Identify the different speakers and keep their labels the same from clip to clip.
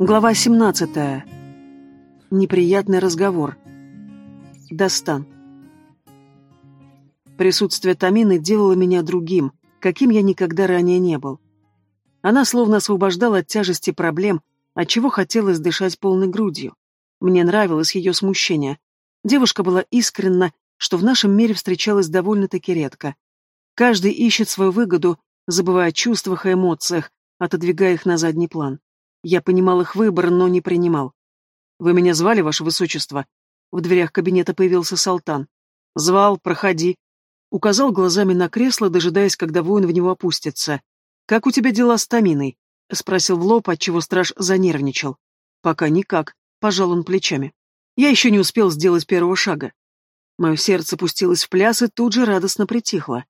Speaker 1: Глава 17. Неприятный разговор. Достан. Присутствие Тамины делало меня другим, каким я никогда ранее не был. Она словно освобождала от тяжести проблем, от чего хотелось дышать полной грудью. Мне нравилось ее смущение. Девушка была искренна, что в нашем мире встречалось довольно-таки редко. Каждый ищет свою выгоду, забывая о чувствах и эмоциях, отодвигая их на задний план. Я понимал их выбор, но не принимал. «Вы меня звали, ваше высочество?» В дверях кабинета появился Салтан. «Звал, проходи». Указал глазами на кресло, дожидаясь, когда воин в него опустится. «Как у тебя дела с Таминой?» — спросил в лоб, отчего страж занервничал. «Пока никак», — пожал он плечами. «Я еще не успел сделать первого шага». Мое сердце пустилось в пляс и тут же радостно притихло.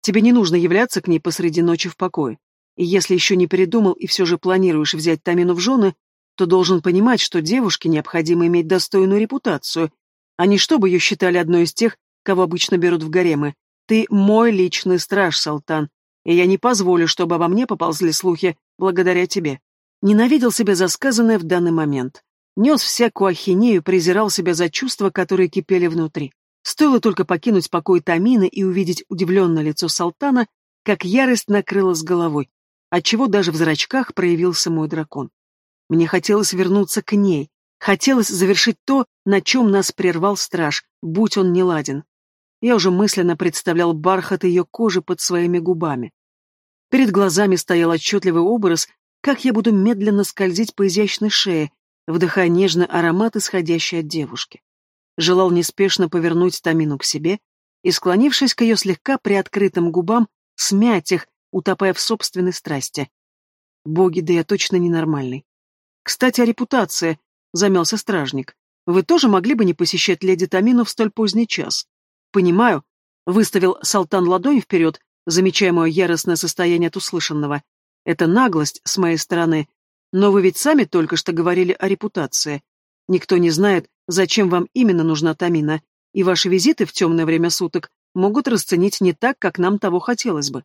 Speaker 1: «Тебе не нужно являться к ней посреди ночи в покое. И если еще не передумал и все же планируешь взять Тамину в жены, то должен понимать, что девушке необходимо иметь достойную репутацию, а не чтобы ее считали одной из тех, кого обычно берут в гаремы. Ты мой личный страж, Салтан, и я не позволю, чтобы обо мне поползли слухи благодаря тебе. Ненавидел себя за сказанное в данный момент. Нес всякую ахинею, презирал себя за чувства, которые кипели внутри. Стоило только покинуть покой Тамины и увидеть удивленное лицо Салтана, как ярость накрыла с головой отчего даже в зрачках проявился мой дракон. Мне хотелось вернуться к ней, хотелось завершить то, на чем нас прервал страж, будь он неладен. Я уже мысленно представлял бархат ее кожи под своими губами. Перед глазами стоял отчетливый образ, как я буду медленно скользить по изящной шее, вдыхая нежный аромат, исходящий от девушки. Желал неспешно повернуть Тамину к себе и, склонившись к ее слегка приоткрытым губам, смять их, утопая в собственной страсти. Боги, да я точно ненормальный. Кстати, о репутации, замялся стражник. Вы тоже могли бы не посещать леди Тамину в столь поздний час? Понимаю, выставил Салтан ладонь вперед, замечая мое яростное состояние от услышанного. Это наглость с моей стороны. Но вы ведь сами только что говорили о репутации. Никто не знает, зачем вам именно нужна Тамина, и ваши визиты в темное время суток могут расценить не так, как нам того хотелось бы.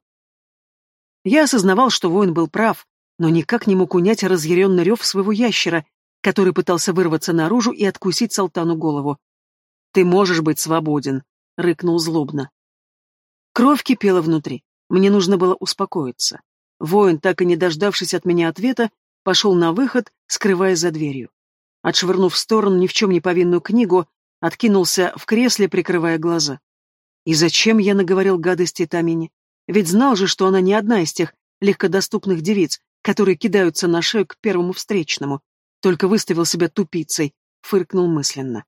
Speaker 1: Я осознавал, что воин был прав, но никак не мог унять разъяренный рев своего ящера, который пытался вырваться наружу и откусить Салтану голову. «Ты можешь быть свободен», — рыкнул злобно. Кровь кипела внутри. Мне нужно было успокоиться. Воин, так и не дождавшись от меня ответа, пошел на выход, скрываясь за дверью. Отшвырнув в сторону ни в чем не повинную книгу, откинулся в кресле, прикрывая глаза. И зачем я наговорил гадости Тамине? Ведь знал же, что она не одна из тех легкодоступных девиц, которые кидаются на шею к первому встречному. Только выставил себя тупицей, фыркнул мысленно.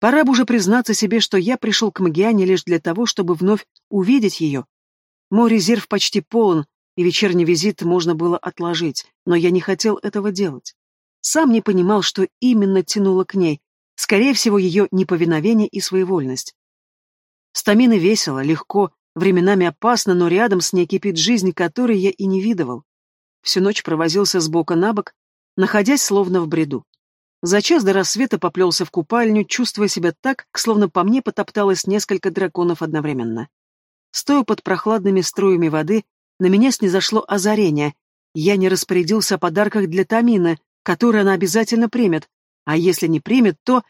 Speaker 1: Пора бы уже признаться себе, что я пришел к Магиане лишь для того, чтобы вновь увидеть ее. Мой резерв почти полон, и вечерний визит можно было отложить, но я не хотел этого делать. Сам не понимал, что именно тянуло к ней, скорее всего, ее неповиновение и своевольность. Стамины весело, легко, Временами опасно, но рядом с ней кипит жизнь, которой я и не видывал. Всю ночь провозился с бока на бок, находясь словно в бреду. За час до рассвета поплелся в купальню, чувствуя себя так, словно по мне потопталось несколько драконов одновременно. Стоя под прохладными струями воды, на меня снизошло озарение. Я не распорядился о подарках для Тамины, которые она обязательно примет, а если не примет, то...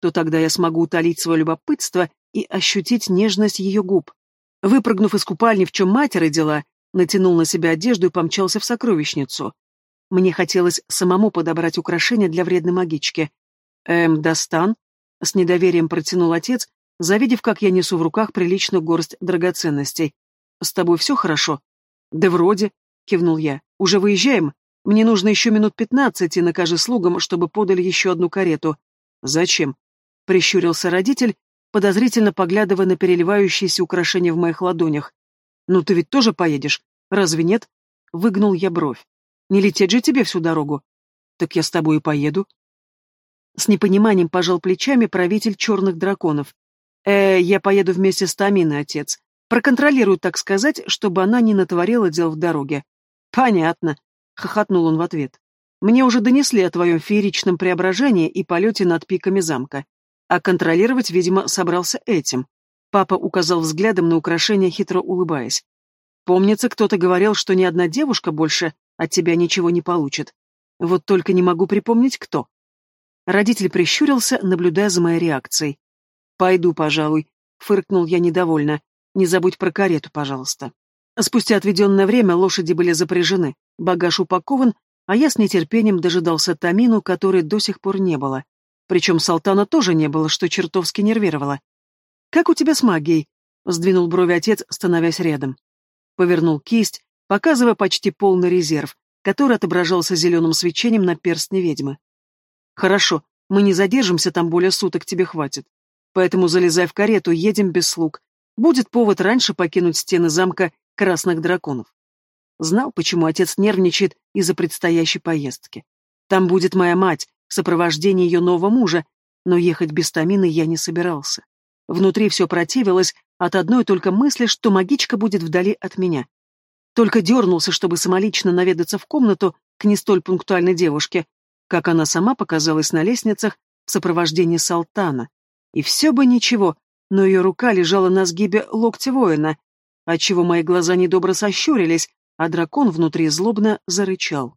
Speaker 1: то тогда я смогу утолить свое любопытство и ощутить нежность ее губ. Выпрыгнув из купальни, в чем мать родила, натянул на себя одежду и помчался в сокровищницу. Мне хотелось самому подобрать украшения для вредной магички. «Эм, достан?» — с недоверием протянул отец, завидев, как я несу в руках приличную горсть драгоценностей. «С тобой все хорошо?» «Да вроде», — кивнул я. «Уже выезжаем? Мне нужно еще минут пятнадцать, и накажи слугам, чтобы подали еще одну карету». «Зачем?» — прищурился родитель, подозрительно поглядывая на переливающиеся украшения в моих ладонях. «Ну ты ведь тоже поедешь? Разве нет?» Выгнул я бровь. «Не лететь же тебе всю дорогу?» «Так я с тобой и поеду». С непониманием пожал плечами правитель черных драконов. «Э, я поеду вместе с Таминой, отец. Проконтролирую, так сказать, чтобы она не натворила дел в дороге». «Понятно», — хохотнул он в ответ. «Мне уже донесли о твоем фееричном преображении и полете над пиками замка. А контролировать, видимо, собрался этим. Папа указал взглядом на украшение, хитро улыбаясь. Помнится, кто-то говорил, что ни одна девушка больше от тебя ничего не получит. Вот только не могу припомнить, кто. Родитель прищурился, наблюдая за моей реакцией. «Пойду, пожалуй», — фыркнул я недовольно. «Не забудь про карету, пожалуйста». Спустя отведенное время лошади были запряжены, багаж упакован, а я с нетерпением дожидался Тамину, которой до сих пор не было. Причем Салтана тоже не было, что чертовски нервировало. «Как у тебя с магией?» — сдвинул брови отец, становясь рядом. Повернул кисть, показывая почти полный резерв, который отображался зеленым свечением на перстне ведьмы. «Хорошо, мы не задержимся там более суток, тебе хватит. Поэтому залезай в карету, едем без слуг. Будет повод раньше покинуть стены замка красных драконов. Знал, почему отец нервничает из-за предстоящей поездки. Там будет моя мать, в сопровождении ее нового мужа, но ехать без Тамины я не собирался. Внутри все противилось от одной только мысли, что магичка будет вдали от меня. Только дернулся, чтобы самолично наведаться в комнату к не столь пунктуальной девушке, как она сама показалась на лестницах в сопровождении Салтана. И все бы ничего, но ее рука лежала на сгибе локтя воина, отчего мои глаза недобро сощурились, а дракон внутри злобно зарычал.